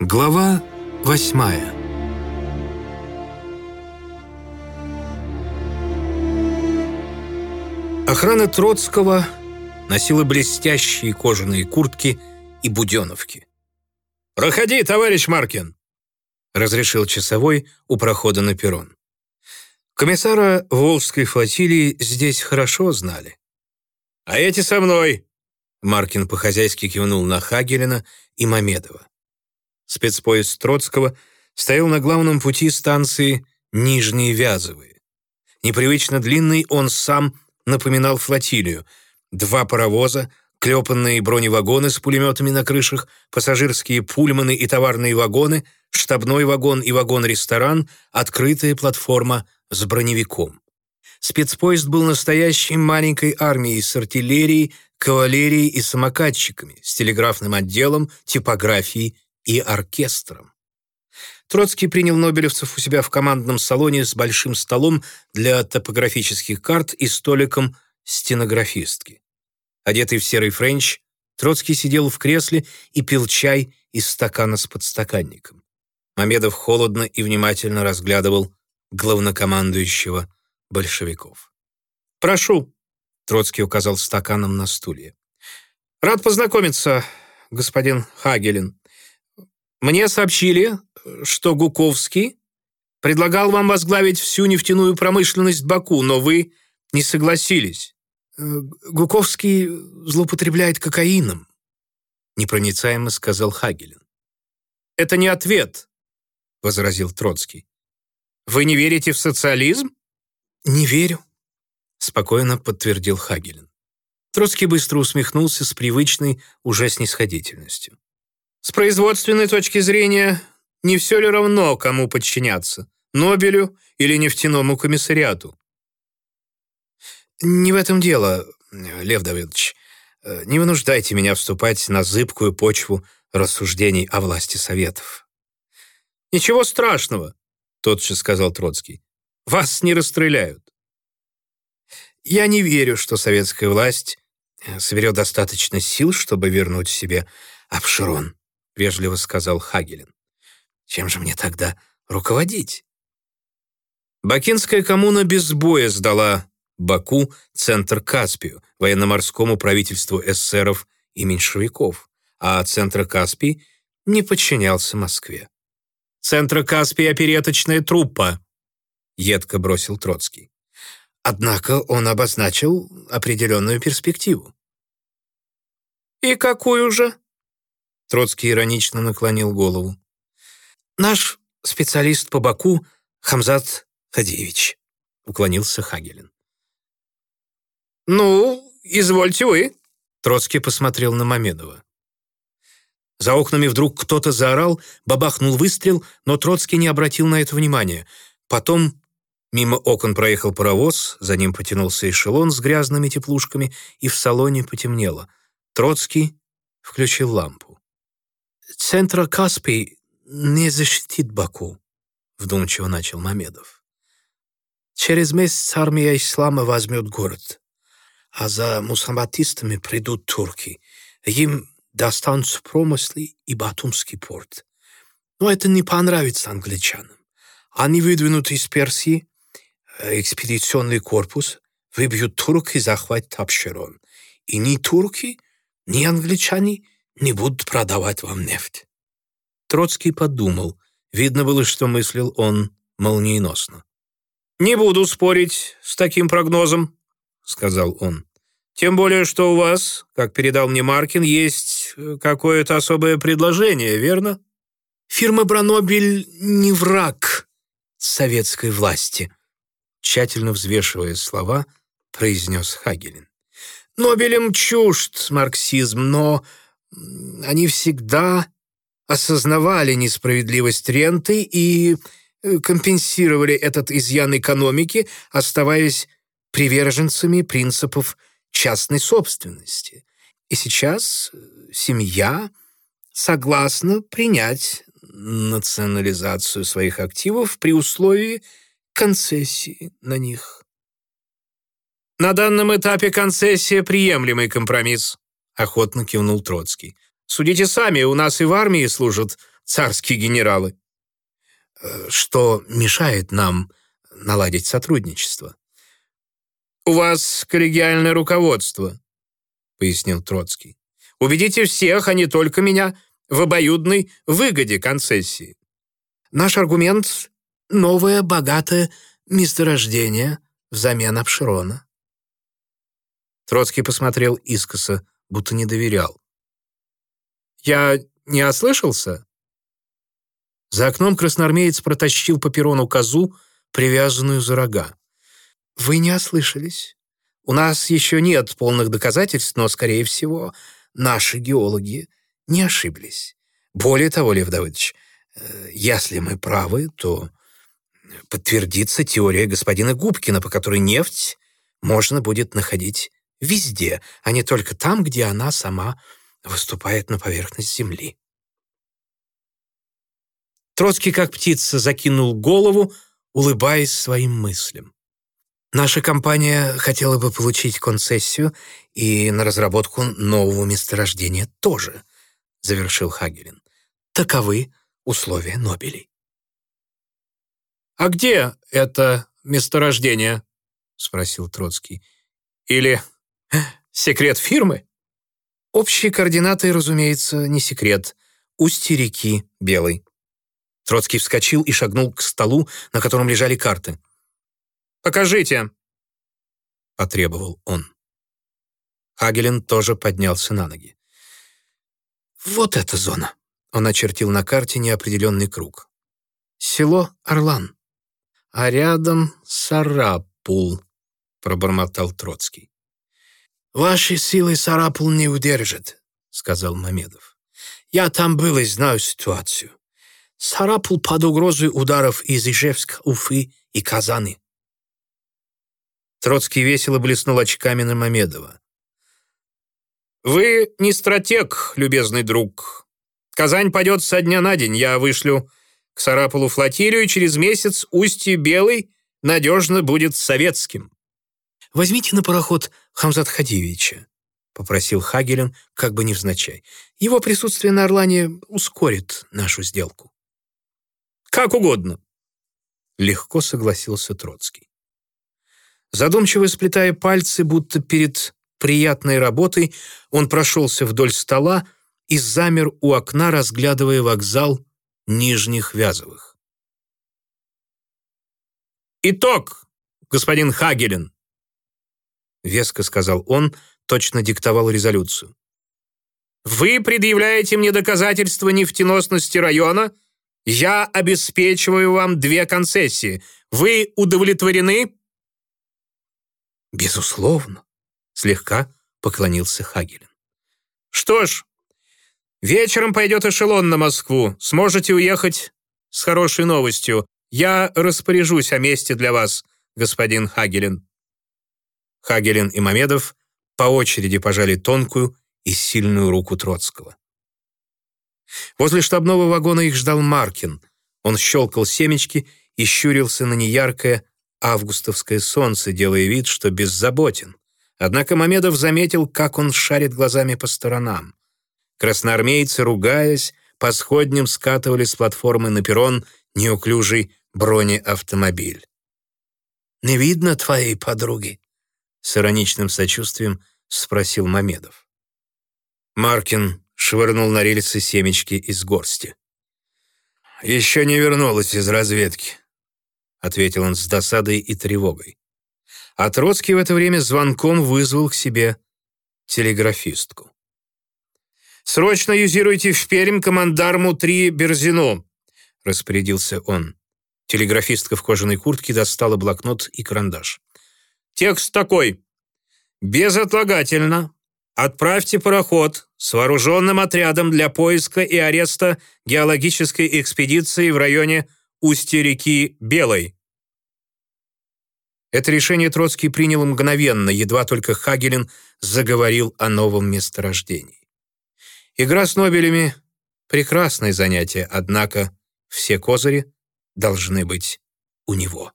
Глава восьмая Охрана Троцкого носила блестящие кожаные куртки и буденовки. «Проходи, товарищ Маркин!» — разрешил часовой у прохода на перрон. Комиссара Волжской флотилии здесь хорошо знали. «А эти со мной!» Маркин по-хозяйски кивнул на Хагелина и Мамедова. Спецпоезд Троцкого стоял на главном пути станции Нижние Вязовые. Непривычно длинный он сам напоминал флотилию. Два паровоза, клепанные броневагоны с пулеметами на крышах, пассажирские пульманы и товарные вагоны, штабной вагон и вагон-ресторан, открытая платформа с броневиком. Спецпоезд был настоящей маленькой армией с артиллерией, кавалерией и самокатчиками, с телеграфным отделом, типографией и оркестром. Троцкий принял нобелевцев у себя в командном салоне с большим столом для топографических карт и столиком стенографистки. Одетый в серый френч, Троцкий сидел в кресле и пил чай из стакана с подстаканником. Мамедов холодно и внимательно разглядывал главнокомандующего большевиков. «Прошу», — Троцкий указал стаканом на стулья. «Рад познакомиться, господин Хагелин. Мне сообщили, что Гуковский предлагал вам возглавить всю нефтяную промышленность Баку, но вы не согласились. Э, Гуковский злоупотребляет кокаином, непроницаемо сказал Хагелин. Это не ответ, возразил Троцкий. Вы не верите в социализм? Не верю, спокойно подтвердил Хагелин. Троцкий быстро усмехнулся с привычной уже снисходительностью. С производственной точки зрения, не все ли равно, кому подчиняться? Нобелю или нефтяному комиссариату? Не в этом дело, Лев Давидович. Не вынуждайте меня вступать на зыбкую почву рассуждений о власти Советов. «Ничего страшного», — тотчас сказал Троцкий. «Вас не расстреляют». Я не верю, что советская власть соберет достаточно сил, чтобы вернуть себе Апшерон вежливо сказал Хагелин. Чем же мне тогда руководить? Бакинская коммуна без боя сдала Баку центр Каспию, военно-морскому правительству эсеров и меньшевиков, а центр Каспий не подчинялся Москве. «Центра Каспий — опереточная труппа», — едко бросил Троцкий. Однако он обозначил определенную перспективу. «И какую же?» Троцкий иронично наклонил голову. «Наш специалист по Баку Хамзат Хадиевич», — уклонился Хагелин. «Ну, извольте вы», — Троцкий посмотрел на Мамедова. За окнами вдруг кто-то заорал, бабахнул выстрел, но Троцкий не обратил на это внимания. Потом мимо окон проехал паровоз, за ним потянулся эшелон с грязными теплушками, и в салоне потемнело. Троцкий включил лампу. Центра Каспий не защитит Баку», — вдумчиво начал Мамедов. «Через месяц армия ислама возьмет город, а за мусаматистами придут турки. Им достанутся промыслы и Батумский порт. Но это не понравится англичанам. Они выдвинут из Персии э, экспедиционный корпус, выбьют турок и захватят Абшерон. И ни турки, ни англичане — не будут продавать вам нефть». Троцкий подумал. Видно было, что мыслил он молниеносно. «Не буду спорить с таким прогнозом», — сказал он. «Тем более, что у вас, как передал мне Маркин, есть э, какое-то особое предложение, верно?» «Фирма «Бранобель» не враг советской власти», тщательно взвешивая слова, произнес Хагелин. «Нобелем чужд марксизм, но они всегда осознавали несправедливость ренты и э, компенсировали этот изъян экономики, оставаясь приверженцами принципов частной собственности. И сейчас э, семья согласна принять национализацию своих активов при условии концессии на них. На данном этапе концессия – приемлемый компромисс охотно кивнул Троцкий. «Судите сами, у нас и в армии служат царские генералы. Э, что мешает нам наладить сотрудничество. «У вас коллегиальное руководство», — пояснил Троцкий. «Убедите всех, а не только меня, в обоюдной выгоде концессии. Наш аргумент — новое богатое месторождение взамен Апширона». Троцкий посмотрел искоса, будто не доверял. «Я не ослышался?» За окном красноармеец протащил по перрону козу, привязанную за рога. «Вы не ослышались. У нас еще нет полных доказательств, но, скорее всего, наши геологи не ошиблись. Более того, Лев Давыдович, э, если мы правы, то подтвердится теория господина Губкина, по которой нефть можно будет находить везде, а не только там, где она сама выступает на поверхность Земли. Троцкий, как птица, закинул голову, улыбаясь своим мыслям. Наша компания хотела бы получить концессию и на разработку нового месторождения тоже, завершил Хагелин. Таковы условия Нобелей. «А где это месторождение?» — спросил Троцкий. «Или секрет фирмы?» Общие координаты, разумеется, не секрет. Устье реки Белой. Троцкий вскочил и шагнул к столу, на котором лежали карты. «Покажите!» — потребовал он. Хагелин тоже поднялся на ноги. «Вот эта зона!» — он очертил на карте неопределенный круг. «Село Орлан, а рядом Сарапул», — пробормотал Троцкий. «Ваши силы Сарапул не удержат», — сказал Мамедов. «Я там был и знаю ситуацию. Сарапул под угрозой ударов из Ижевска, Уфы и Казани. Троцкий весело блеснул очками на Мамедова. «Вы не стратег, любезный друг. Казань падет со дня на день. Я вышлю к Сарапулу флотилию, и через месяц устье Белый надежно будет советским». «Возьмите на пароход Хамзат Хадивича», — попросил Хагелин, как бы невзначай. «Его присутствие на Орлане ускорит нашу сделку». Как угодно. Легко согласился Троцкий. Задумчиво сплетая пальцы, будто перед приятной работой, он прошелся вдоль стола и замер у окна, разглядывая вокзал Нижних Вязовых. «Итог, господин Хагелен!» Веско сказал он, точно диктовал резолюцию. «Вы предъявляете мне доказательства нефтеносности района, я обеспечиваю вам две концессии. Вы удовлетворены?» «Безусловно», — слегка поклонился Хагелин. «Что ж, вечером пойдет эшелон на Москву. Сможете уехать с хорошей новостью. Я распоряжусь о месте для вас, господин Хагелин». Хагелин и Мамедов по очереди пожали тонкую и сильную руку Троцкого. Возле штабного вагона их ждал Маркин. Он щелкал семечки и щурился на неяркое августовское солнце, делая вид, что беззаботен. Однако Мамедов заметил, как он шарит глазами по сторонам. Красноармейцы, ругаясь, по сходням скатывали с платформы на перрон неуклюжий бронеавтомобиль. «Не видно твоей подруги?» — с ироничным сочувствием спросил Мамедов. Маркин швырнул на рельсы семечки из горсти. «Еще не вернулась из разведки», — ответил он с досадой и тревогой. А Троцкий в это время звонком вызвал к себе телеграфистку. «Срочно юзируйте в Пермь командарму 3 Берзину», — распорядился он. Телеграфистка в кожаной куртке достала блокнот и карандаш. «Текст такой. Безотлагательно Отправьте пароход с вооруженным отрядом для поиска и ареста геологической экспедиции в районе устья реки Белой. Это решение Троцкий принял мгновенно, едва только Хагелин заговорил о новом месторождении. Игра с Нобелями — прекрасное занятие, однако все козыри должны быть у него.